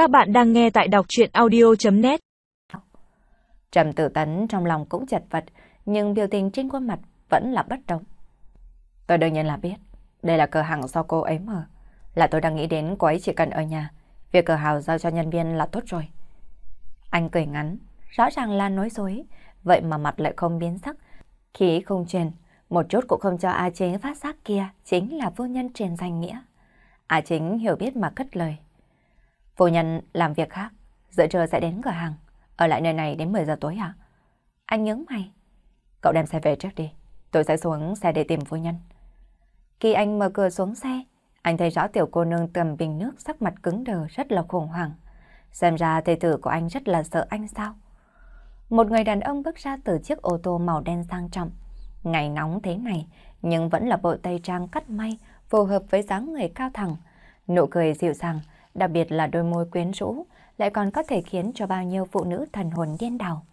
Các bạn đang nghe tại đọc chuyện audio.net Trầm tử tấn trong lòng cũng chật vật, nhưng biểu tình trên khuôn mặt vẫn là bất động. Tôi đương nhiên là biết, đây là cửa hàng do cô ấy mở. Là tôi đang nghĩ đến cô ấy chỉ cần ở nhà, việc cửa hàng giao cho nhân viên là tốt rồi. Anh cười ngắn, rõ ràng là nói dối, vậy mà mặt lại không biến sắc. Khí không truyền, một chút cũng không cho A Chính phát giác kia chính là vô nhân truyền danh nghĩa. A Chính hiểu biết mà cất lời. Phu nhân làm việc khác, giữa trưa sẽ đến cửa hàng, ở lại nơi này đến 10 giờ tối hả? Anh nhớ mày. Cậu đem xe về trước đi, tôi sẽ xuống xe để tìm phu nhân. Khi anh mở cửa xuống xe, anh thấy rõ tiểu cô nương cầm bình nước sắc mặt cứng đờ rất là khủng hoảng. Xem ra thầy tử của anh rất là sợ anh sao? Một người đàn ông bước ra từ chiếc ô tô màu đen sang trọng. Ngày nóng thế này, nhưng vẫn là bộ tây trang cắt may, phù hợp với dáng người cao thẳng. Nụ cười dịu dàng, đặc biệt là đôi môi quyến rũ, lại còn có thể khiến cho bao nhiêu phụ nữ thần hồn điên đảo.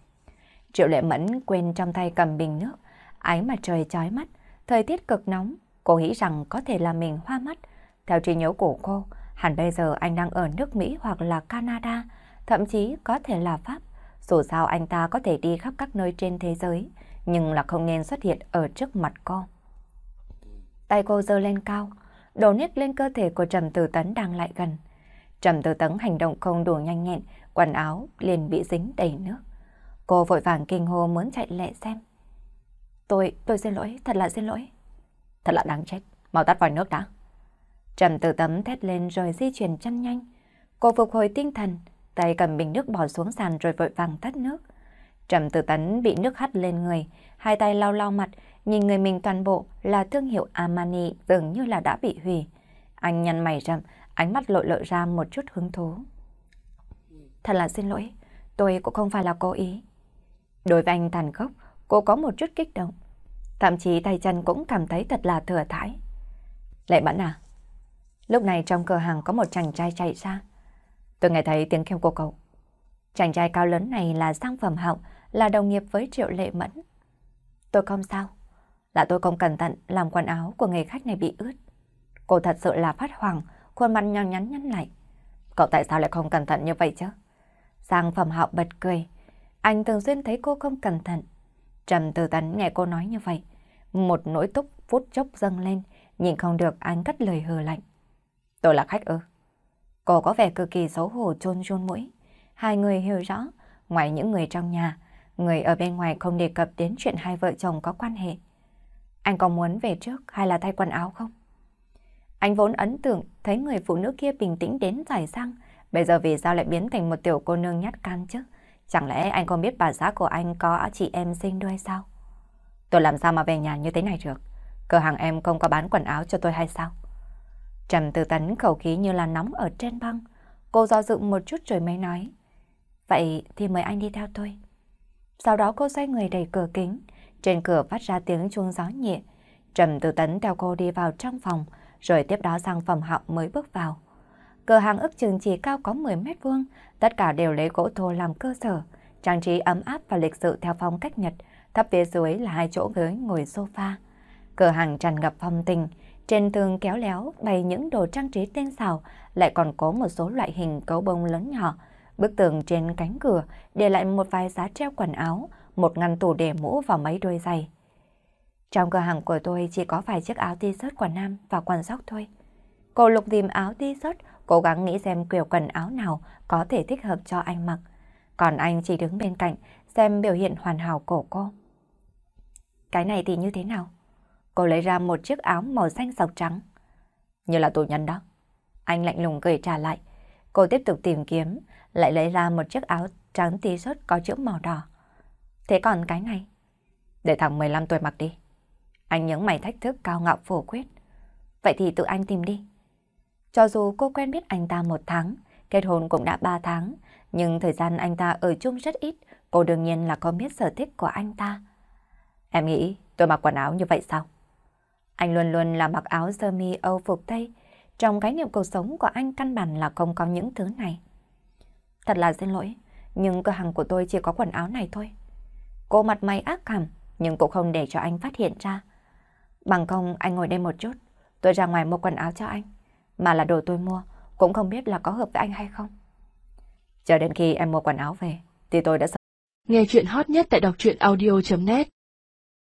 Triệu lệ mẫn quên trong tay cầm bình nước, ái mặt trời chói mắt, thời tiết cực nóng, cô nghĩ rằng có thể là mình hoa mắt. Theo trí nhớ của cô, hẳn bây giờ anh đang ở nước Mỹ hoặc là Canada, thậm chí có thể là Pháp. Dù sao anh ta có thể đi khắp các nơi trên thế giới, nhưng là không nên xuất hiện ở trước mặt cô. Tay cô giơ lên cao, đổ nước lên cơ thể của Trầm Tử Tấn đang lại gần. Trầm Tử Tấn hành động không đủ nhanh nhẹn, quần áo liền bị dính đầy nước. Cô vội vàng kinh hô muốn chạy lẹ xem. Tôi, tôi xin lỗi, thật là xin lỗi. Thật là đáng chết, mau tắt vòi nước đã. Trầm Tử Tấn thét lên rồi di chuyển chân nhanh. Cô phục hồi tinh thần, tay cầm bình nước bỏ xuống sàn rồi vội vàng tắt nước. Trầm Tử Tấn bị nước hắt lên người, hai tay lau lau mặt, nhìn người mình toàn bộ là thương hiệu Armani dường như là đã bị hủy. Anh nhăn mày rậm, ánh mắt lộ lộ ra một chút hứng thú. Thật là xin lỗi, tôi cũng không phải là cố ý. Đối với anh tàn khốc, cô có một chút kích động. Thậm chí tay chân cũng cảm thấy thật là thừa thải. Lệ Mẫn à? Lúc này trong cửa hàng có một chàng trai chạy ra. Tôi nghe thấy tiếng kêu của cậu. Chàng trai cao lớn này là sang phẩm hậu, là đồng nghiệp với Triệu Lệ Mẫn. Tôi không sao. Là tôi không cẩn thận làm quần áo của người khách này bị ướt. Cô thật sự là phát hoàng, khuôn mặt nhăn nhắn nhăn lại. Cậu tại sao lại không cẩn thận như vậy chứ? giang phẩm hạo bật cười. Anh thường xuyên thấy cô không cẩn thận. Trầm tư tấn nghe cô nói như vậy. Một nỗi túc phút chốc dâng lên, nhìn không được anh cất lời hờ lạnh. Tôi là khách ư? Cô có vẻ cực kỳ xấu hổ chôn chôn mũi. Hai người hiểu rõ, ngoài những người trong nhà, người ở bên ngoài không đề cập đến chuyện hai vợ chồng có quan hệ. Anh có muốn về trước hay là thay quần áo không? Anh vốn ấn tượng thấy người phụ nữ kia bình tĩnh đến giải răng, bây giờ vì sao lại biến thành một tiểu cô nương nhát can chứ? Chẳng lẽ anh không biết bà xã của anh có chị em sinh đôi sao? Tôi làm sao mà về nhà như thế này được? Cửa hàng em không có bán quần áo cho tôi hay sao? Trầm tư tấn khẩu khí như là nóng ở trên băng. Cô do dự một chút rồi mới nói. Vậy thì mời anh đi theo tôi. Sau đó cô xoay người đẩy cửa kính. Trên cửa phát ra tiếng chuông gió nhẹ. Trầm tư tấn theo cô đi vào trong phòng, rồi tiếp đó sang phòng họng mới bước vào. Cửa hàng ước chừng chỉ cao có 10 mét vuông, tất cả đều lấy gỗ thô làm cơ sở, trang trí ấm áp và lịch sự theo phong cách Nhật, thấp phía dưới là hai chỗ ghế ngồi sofa. Cửa hàng tràn ngập phong tình, trên tường kéo léo bày những đồ trang trí tinh xảo, lại còn có một số loại hình cấu bông lớn nhỏ. Bức tường trên cánh cửa để lại một vài giá treo quần áo, một ngăn tủ để mũ và mấy đôi giày. Trong cửa hàng của tôi chỉ có vài chiếc áo t-shirt quần nam và quần sóc thôi. Cô lục tìm áo t-shirt, cố gắng nghĩ xem kiểu quần áo nào có thể thích hợp cho anh mặc. Còn anh chỉ đứng bên cạnh xem biểu hiện hoàn hảo của cô. Cái này thì như thế nào? Cô lấy ra một chiếc áo màu xanh sọc trắng. Như là tù nhân đó. Anh lạnh lùng cười trả lại. Cô tiếp tục tìm kiếm, lại lấy ra một chiếc áo trắng t-shirt có chữ màu đỏ. Thế còn cái này? Để thằng 15 tuổi mặc đi. Anh những mày thách thức cao ngạo phổ quyết. Vậy thì tự anh tìm đi. Cho dù cô quen biết anh ta một tháng, kết hôn cũng đã ba tháng, nhưng thời gian anh ta ở chung rất ít, cô đương nhiên là không biết sở thích của anh ta. Em nghĩ tôi mặc quần áo như vậy sao? Anh luôn luôn là mặc áo sơ mi Âu phục Tây. Trong cái niệm cuộc sống của anh căn bản là không có những thứ này. Thật là xin lỗi, nhưng cửa hàng của tôi chỉ có quần áo này thôi. Cô mặt mày ác cảm, nhưng cũng không để cho anh phát hiện ra. Bằng không anh ngồi đây một chút, tôi ra ngoài mua quần áo cho anh. Mà là đồ tôi mua, cũng không biết là có hợp với anh hay không. Chờ đến khi em mua quần áo về, thì tôi đã... Nghe chuyện hot nhất tại đọc truyện audio.net